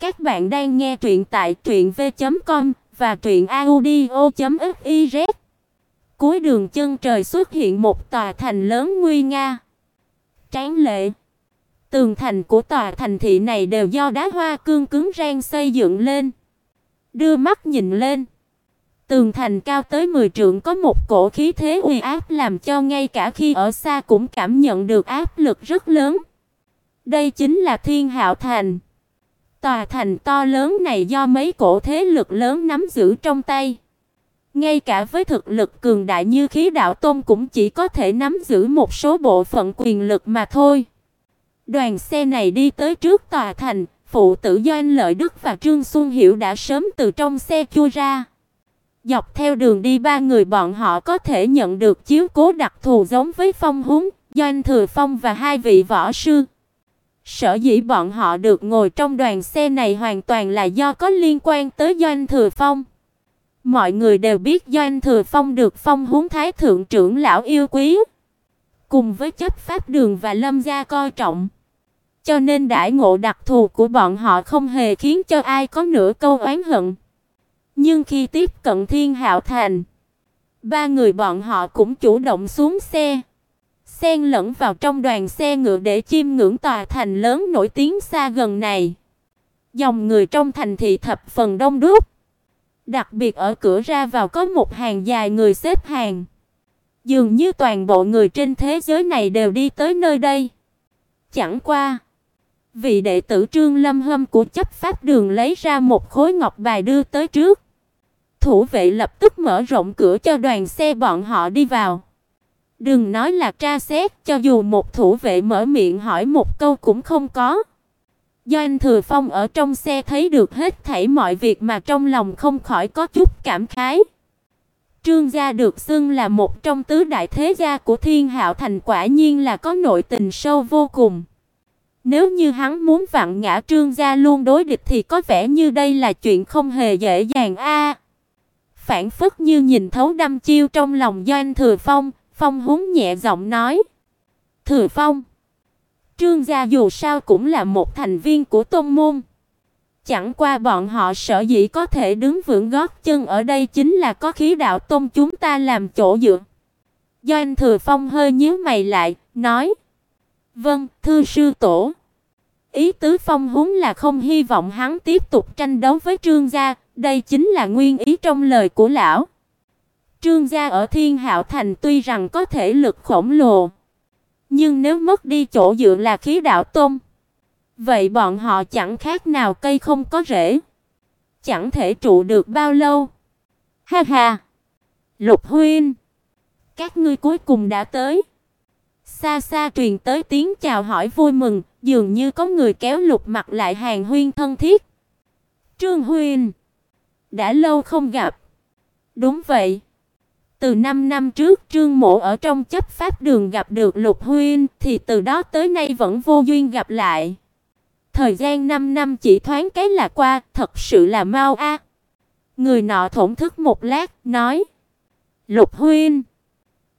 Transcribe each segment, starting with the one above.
Các bạn đang nghe truyện tại truyệnv.com và truyệnaudio.fiz. Cuối đường chân trời xuất hiện một tòa thành lớn nguy nga. Tráng lệ. Tường thành của tòa thành thị này đều do đá hoa cương cứng rang xây dựng lên. Đưa mắt nhìn lên, tường thành cao tới 10 trượng có một cổ khí thế uy áp làm cho ngay cả khi ở xa cũng cảm nhận được áp lực rất lớn. Đây chính là Thiên Hạo Thành. Tòa thành to lớn này do mấy cổ thế lực lớn nắm giữ trong tay. Ngay cả với thực lực cường đại như khí đạo tôn cũng chỉ có thể nắm giữ một số bộ phận quyền lực mà thôi. Đoàn xe này đi tới trước tòa thành, phụ tử Doanh Lợi Đức và Trương Xuân Hiểu đã sớm từ trong xe chui ra. Dọc theo đường đi ba người bọn họ có thể nhận được chiếu cố đặc thù giống với Phong Húng, Doanh Thừa Phong và hai vị võ sư. Sở dĩ bọn họ được ngồi trong đoàn xe này hoàn toàn là do có liên quan tới Doanh Thừa Phong. Mọi người đều biết Doanh Thừa Phong được Phong huống Thái thượng trưởng lão yêu quý, cùng với chấp pháp đường và Lâm gia coi trọng. Cho nên đại ngộ đặc thù của bọn họ không hề khiến cho ai có nửa câu oán hận. Nhưng khi tiếp cận Thiên Hạo Thành, ba người bọn họ cũng chủ động xuống xe, xen lẫn vào trong đoàn xe ngựa để chiêm ngưỡng tòa thành lớn nổi tiếng xa gần này. Dòng người trong thành thị thập phần đông đúc. Đặc biệt ở cửa ra vào có một hàng dài người xếp hàng. Dường như toàn bộ người trên thế giới này đều đi tới nơi đây. Chẳng qua, vị đệ tử Trương Lâm Hâm của chấp pháp đường lấy ra một khối ngọc bài đưa tới trước. Thủ vệ lập tức mở rộng cửa cho đoàn xe bọn họ đi vào. Đừng nói là tra xét, cho dù một thủ vệ mở miệng hỏi một câu cũng không có. Do anh Thừa Phong ở trong xe thấy được hết thảy mọi việc mà trong lòng không khỏi có chút cảm khái. Trương gia được xưng là một trong tứ đại thế gia của Thiên Hạo thành quả nhiên là có nội tình sâu vô cùng. Nếu như hắn muốn vặn ngã Trương gia luôn đối địch thì có vẻ như đây là chuyện không hề dễ dàng a. phản phất như nhìn thấu đăm chiêu trong lòng Doanh Thừa Phong, Phong húng nhẹ giọng nói: "Thừa Phong, Trương gia dù sao cũng là một thành viên của tôn môn. Chẳng qua bọn họ sợ dĩ có thể đứng vững gót chân ở đây chính là có khí đạo tôn chúng ta làm chỗ dựa." Doanh Thừa Phong hơi nhíu mày lại, nói: "Vâng, thưa sư tổ." Ý tứ Phong Húng là không hy vọng hắn tiếp tục tranh đấu với Trương gia, đây chính là nguyên ý trong lời của lão. Trương gia ở Thiên Hạo thành tuy rằng có thể lực khổng lồ, nhưng nếu mất đi chỗ dựa là khí đạo tông, vậy bọn họ chẳng khác nào cây không có rễ, chẳng thể trụ được bao lâu. Ha ha. Lục Huynh, các ngươi cuối cùng đã tới. Xa xa truyền tới tiếng chào hỏi vui mừng, dường như có người kéo Lục mặt lại hàng huyên thân thiết. Trương Huynh, đã lâu không gặp. Đúng vậy. Từ 5 năm trước Trương Mộ ở trong chấp pháp đường gặp được Lục Huynh thì từ đó tới nay vẫn vô duyên gặp lại. Thời gian 5 năm chỉ thoáng cái là qua, thật sự là mau a. Người nọ thổn thức một lát, nói: "Lục Huynh,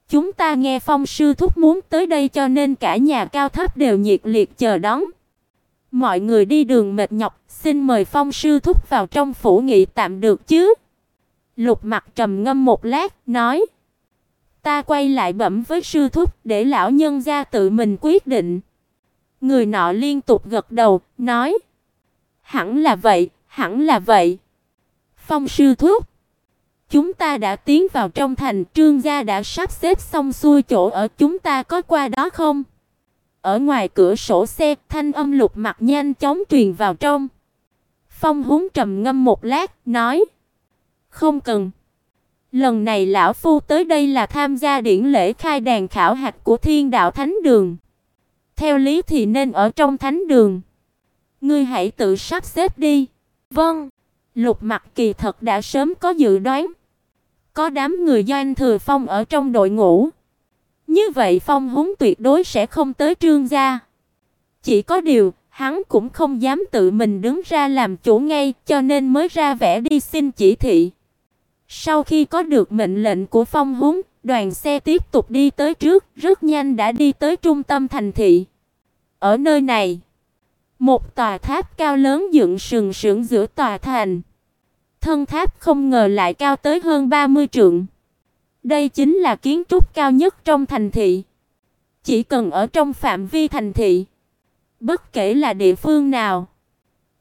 chúng ta nghe Phong sư thúc muốn tới đây cho nên cả nhà cao thấp đều nhiệt liệt chờ đón. Mọi người đi đường mệt nhọc, xin mời Phong sư thúc vào trong phủ nghị tạm được chứ?" Lục Mặc trầm ngâm một lát, nói: "Ta quay lại bẩm với sư thúc để lão nhân gia tự mình quyết định." Người nọ liên tục gật đầu, nói: "Hẳn là vậy, hẳn là vậy." Phong sư thúc, chúng ta đã tiến vào trong thành, Trương gia đã sắp xếp xong xuôi chỗ ở, chúng ta có qua đó không? Ở ngoài cửa sổ xe, thanh âm Lục Mặc nhanh chóng truyền vào trong. Phong Húng trầm ngâm một lát, nói: không cần. Lần này lão phu tới đây là tham gia điển lễ khai đàn khảo hạch của Thiên Đạo Thánh Đường. Theo lý thì nên ở trong thánh đường. Ngươi hãy tự sắp xếp đi. Vâng. Lục Mặc Kỳ thật đã sớm có dự đoán. Có đám người doanh thừa phong ở trong đội ngũ. Như vậy Phong Húng tuyệt đối sẽ không tới Trương gia. Chỉ có điều, hắn cũng không dám tự mình đứng ra làm chủ ngay, cho nên mới ra vẻ đi xin chỉ thị. Sau khi có được mệnh lệnh của Phong Húng, đoàn xe tiếp tục đi tới trước, rất nhanh đã đi tới trung tâm thành thị. Ở nơi này, Một tòa tháp cao lớn dựng sừng sững giữa tòa thành. Thân tháp không ngờ lại cao tới hơn 30 trượng. Đây chính là kiến trúc cao nhất trong thành thị. Chỉ cần ở trong phạm vi thành thị, bất kể là địa phương nào,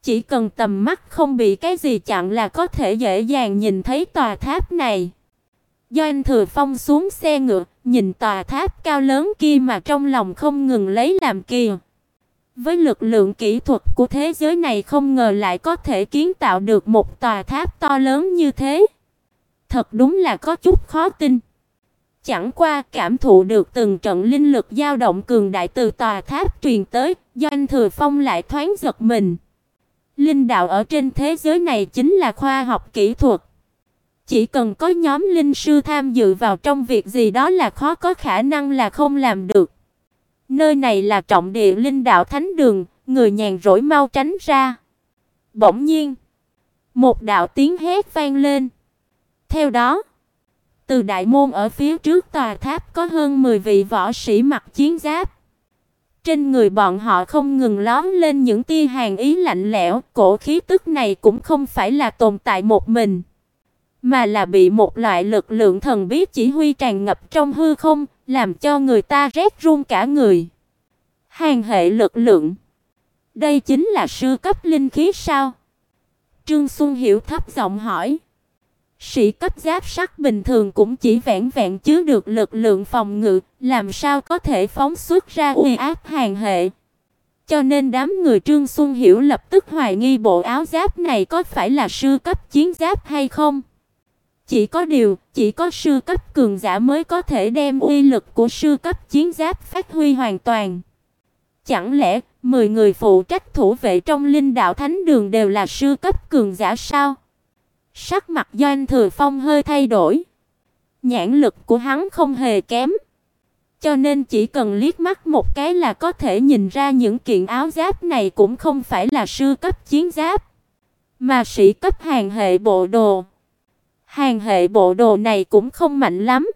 chỉ cần tầm mắt không bị cái gì chặn là có thể dễ dàng nhìn thấy tòa tháp này. Do anh Thừa Phong xuống xe ngựa, nhìn tòa tháp cao lớn kia mà trong lòng không ngừng lấy làm kỳ. Với lực lượng kỹ thuật của thế giới này không ngờ lại có thể kiến tạo được một tòa tháp to lớn như thế. Thật đúng là có chút khó tin. Chẳng qua cảm thụ được từng trận linh lực dao động cường đại từ tòa tháp truyền tới, do anh Thừa Phong lại thoáng giật mình. Linh đạo ở trên thế giới này chính là khoa học kỹ thuật. Chỉ cần có nhóm linh sư tham dự vào trong việc gì đó là khó có khả năng là không làm được. Nơi này là trọng địa linh đạo thánh đường, người nhàn rỗi mau tránh ra. Bỗng nhiên, một đạo tiếng hét vang lên. Theo đó, từ đại môn ở phía trước tòa tháp có hơn 10 vị võ sĩ mặc chiến giáp. Trên người bọn họ không ngừng lóm lên những tia hàn ý lạnh lẽo, cổ khí tức này cũng không phải là tồn tại một mình, mà là bị một loại lực lượng thần bí chỉ huy tràn ngập trong hư không, làm cho người ta rét run cả người. Hàn hệ lực lượng. Đây chính là sư cấp linh khí sao? Trương Xuân Hiểu thấp giọng hỏi. Sĩ cấp giáp sắt bình thường cũng chỉ vẹn vẹn chứa được lực lượng phòng ngự, làm sao có thể phóng xuất ra uy áp hàng hệ. Cho nên đám người Trương Xuân Hiểu lập tức hoài nghi bộ áo giáp này có phải là sư cấp chiến giáp hay không. Chỉ có điều, chỉ có sư cấp cường giả mới có thể đem uy lực của sư cấp chiến giáp phát huy hoàn toàn. Chẳng lẽ 10 người phụ trách thủ vệ trong Linh Đạo Thánh Đường đều là sư cấp cường giả sao? Sắc mặt Doanh Thừa Phong hơi thay đổi. Nhãn lực của hắn không hề kém. Cho nên chỉ cần liếc mắt một cái là có thể nhìn ra những kiện áo giáp này cũng không phải là sư cấp chiến giáp, mà sĩ cấp hàng hệ bộ đồ. Hàng hệ bộ đồ này cũng không mạnh lắm.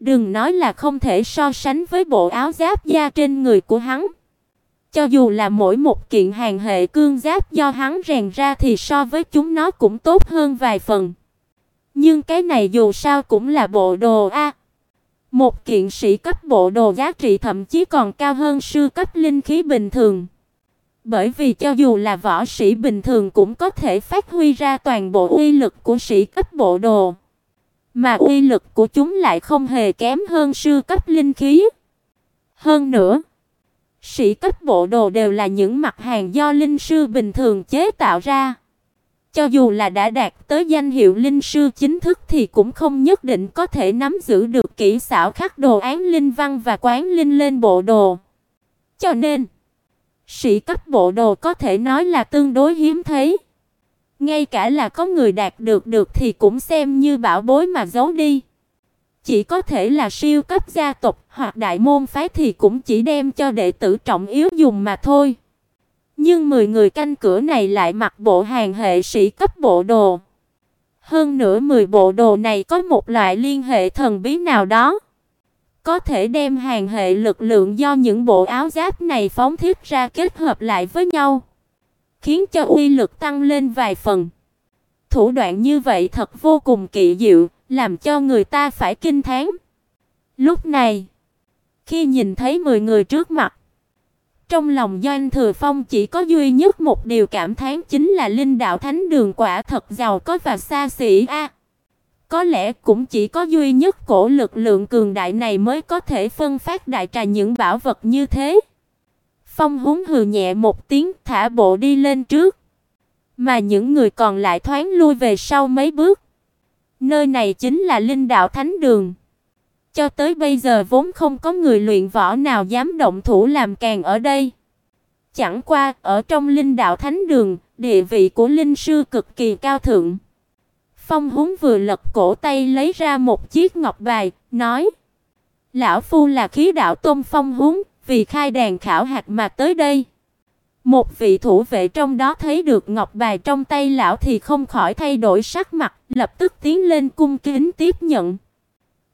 Đừng nói là không thể so sánh với bộ áo giáp da trên người của hắn. Cho dù là mỗi một kiện hàng hệ cương giáp do hắn rèn ra thì so với chúng nó cũng tốt hơn vài phần. Nhưng cái này dù sao cũng là bộ đồ a. Một kiện sĩ cấp bộ đồ giá trị thậm chí còn cao hơn sư cấp linh khí bình thường. Bởi vì cho dù là võ sĩ bình thường cũng có thể phát huy ra toàn bộ uy lực của sĩ cấp bộ đồ, mà uy lực của chúng lại không hề kém hơn sư cấp linh khí. Hơn nữa, sĩ cấp bộ đồ đều là những mặt hàng do linh sư bình thường chế tạo ra. Cho dù là đã đạt tới danh hiệu linh sư chính thức thì cũng không nhất định có thể nắm giữ được kỹ xảo khắc đồ án linh văn và quán linh lên bộ đồ. Cho nên, sĩ cấp bộ đồ có thể nói là tương đối hiếm thấy. Ngay cả là có người đạt được được thì cũng xem như bảo bối mà giấu đi. Chỉ có thể là siêu cấp gia tộc hoặc đại môn phái thì cũng chỉ đem cho đệ tử trọng yếu dùng mà thôi. Nhưng 10 người canh cửa này lại mặc bộ hàng hệ sĩ cấp bộ đồ. Hơn nữa 10 bộ đồ này có một loại liên hệ thần bí nào đó. Có thể đem hàng hệ lực lượng do những bộ áo giáp này phóng thiết ra kết hợp lại với nhau. Khiến cho uy lực tăng lên vài phần. Thủ đoạn như vậy thật vô cùng kỳ diệu, làm cho người ta phải kinh thán. Lúc này, khi nhìn thấy 10 người trước mặt, trong lòng Doanh Thừa Phong chỉ có duy nhất một điều cảm thán chính là linh đạo thánh đường quả thật giàu có và xa xỉ a. có lẽ cũng chỉ có duy nhất cổ lực lượng cường đại này mới có thể phân phát đại trà những bảo vật như thế. Phong húng hừ nhẹ một tiếng thả bộ đi lên trước, mà những người còn lại thoáng lui về sau mấy bước. Nơi này chính là Linh Đạo Thánh Đường. Cho tới bây giờ vốn không có người luyện võ nào dám động thủ làm càng ở đây. Chẳng qua, ở trong Linh Đạo Thánh Đường, địa vị của linh sư cực kỳ cao thượng. Phong Húng vừa lật cổ tay lấy ra một chiếc ngọc bài, nói: "Lão phu là khí đạo tôn Phong Húng, vì khai đàn khảo hạt mà tới đây." Một vị thủ vệ trong đó thấy được ngọc bài trong tay lão thì không khỏi thay đổi sắc mặt, lập tức tiến lên cung kính tiếp nhận.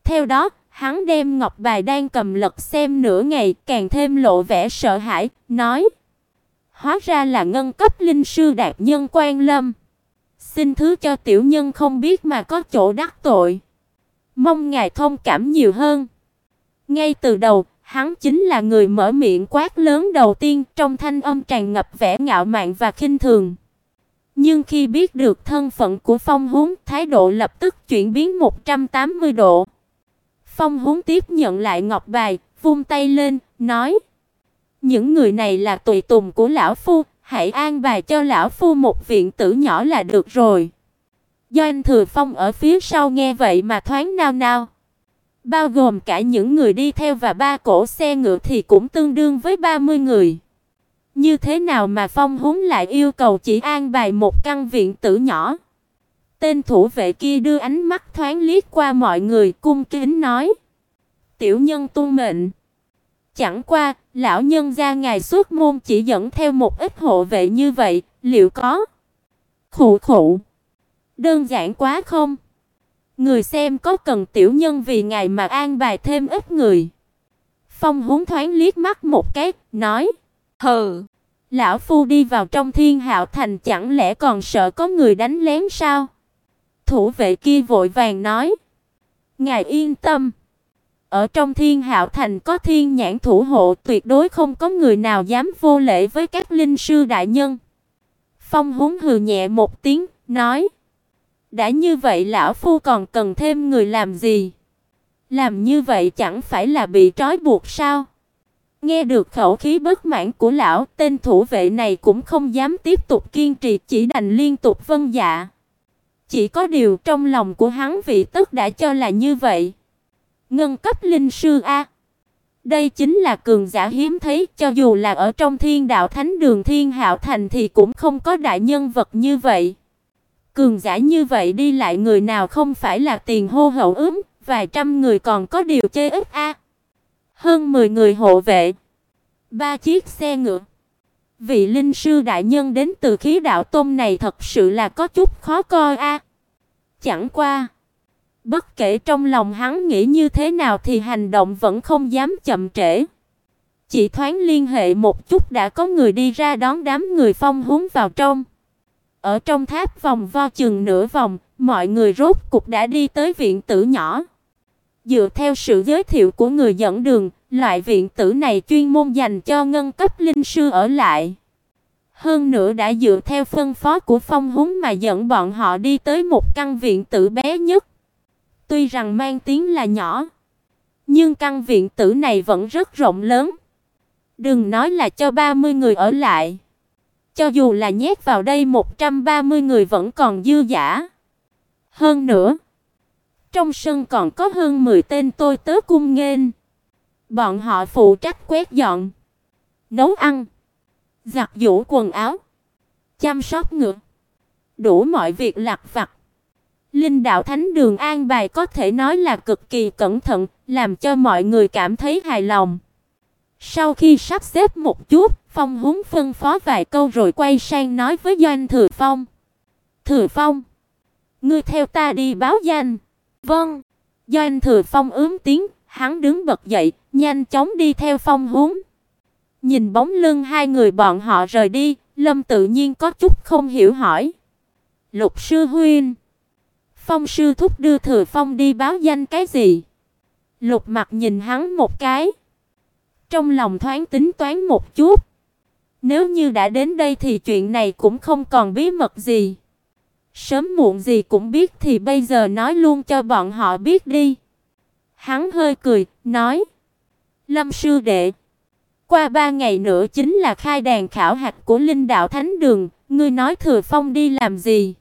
Theo đó, hắn đem ngọc bài đang cầm lật xem nửa ngày, càng thêm lộ vẻ sợ hãi, nói: hóa ra là ngân cấp linh sư đạt nhân quan lâm. Xin thứ cho tiểu nhân không biết mà có chỗ đắc tội. Mong ngài thông cảm nhiều hơn. Ngay từ đầu, hắn chính là người mở miệng quát lớn đầu tiên, trong thanh âm tràn ngập vẻ ngạo mạn và khinh thường. Nhưng khi biết được thân phận của Phong Húng, thái độ lập tức chuyển biến 180 độ. Phong Húng tiếp nhận lại ngọc bài, vung tay lên, nói: "Những người này là tùy tùng của lão phu, hãy an bài cho lão phu một viện tử nhỏ là được rồi." Doanh Thừa Phong ở phía sau nghe vậy mà thoáng nao nao. Bao gồm cả những người đi theo và ba cổ xe ngựa thì cũng tương đương với 30 người. Như thế nào mà Phong Húng lại yêu cầu chỉ an bài một căn viện tử nhỏ? Tên thủ vệ kia đưa ánh mắt thoáng liếc qua mọi người, cung kính nói: "Tiểu nhân tuân mệnh." Chẳng qua, lão nhân gia ngài xuất môn chỉ dẫn theo một ít hộ vệ như vậy, liệu có khụ khụ đơn giản quá không? Người xem có cần tiểu nhân vì ngài mà an bài thêm ít người. Phong Húng thoáng liếc mắt một cái, nói: "Hừ, lão phu đi vào trong Thiên Hạo thành chẳng lẽ còn sợ có người đánh lén sao?" Thủ vệ kia vội vàng nói: "Ngài yên tâm, ở trong Thiên Hạo thành có Thiên Nhãn thủ hộ, tuyệt đối không có người nào dám vô lễ với các linh sư đại nhân." Phong Húng hừ nhẹ một tiếng, nói: đã như vậy lão phu còn cần thêm người làm gì? Làm như vậy chẳng phải là bị trói buộc sao? Nghe được khẩu khí bất mãn của lão, tên thủ vệ này cũng không dám tiếp tục kiên trì, chỉ đành liên tục vâng dạ. Chỉ có điều trong lòng của hắn vị tức đã cho là như vậy. Ngân cấp linh sư a. Đây chính là cường giả hiếm thấy, cho dù là ở trong Thiên Đạo Thánh Đường Thiên Hạo Thành thì cũng không có đại nhân vật như vậy. Cường giả như vậy đi lại người nào không phải là tiền hô hậu ướm, vài trăm người còn có điều chê ít a. Hơn 10 người hộ vệ, ba chiếc xe ngựa. Vị linh sư đại nhân đến từ khí đạo tông này thật sự là có chút khó coi a. Chẳng qua, bất kể trong lòng hắn nghĩ như thế nào thì hành động vẫn không dám chậm trễ. Chỉ thoáng liên hệ một chút đã có người đi ra đón đám người phong húng vào trong. Ở trong tháp vòng vo chừng nửa vòng, mọi người rốt cục đã đi tới viện tử nhỏ. Dựa theo sự giới thiệu của người dẫn đường, loại viện tử này chuyên môn dành cho ngân cấp linh sư ở lại. Hơn nữa đã dựa theo phân phó của Phong Húng mà dẫn bọn họ đi tới một căn viện tử bé nhất. Tuy rằng mang tiếng là nhỏ, nhưng căn viện tử này vẫn rất rộng lớn. Đừng nói là cho 30 người ở lại. Cho dù là nhét vào đây 130 người vẫn còn dư dả. Hơn nữa, trong sân còn có hơn 10 tên tôi tớ cung nghênh. Bọn họ phụ trách quét dọn, nấu ăn, giặt giũ quần áo, chăm sóc ngựa, đủ mọi việc lặt vặt. Linh đạo thánh đường an bài có thể nói là cực kỳ cẩn thận, làm cho mọi người cảm thấy hài lòng. Sau khi sắp xếp một chút, Phong Húng phân phó vài câu rồi quay sang nói với Doanh Thừa Phong. Thừa Phong, ngươi theo ta đi báo danh. Vâng. Doanh Thừa Phong ướm tiếng, hắn đứng bật dậy, nhanh chóng đi theo Phong Húng. Nhìn bóng lưng hai người bọn họ rời đi, Lâm tự nhiên có chút không hiểu hỏi. Lục sư huynh, Phong sư thúc đưa Thừa Phong đi báo danh cái gì? Lục Mặc nhìn hắn một cái, trong lòng thoáng tính toán một chút. Nếu như đã đến đây thì chuyện này cũng không còn bí mật gì. Sớm muộn gì cũng biết thì bây giờ nói luôn cho bọn họ biết đi. Hắn hơi cười, nói: "Lâm sư đệ, qua ba ngày nữa chính là khai đàn khảo hạch của Linh đạo Thánh đường, ngươi nói Thừa Phong đi làm gì?"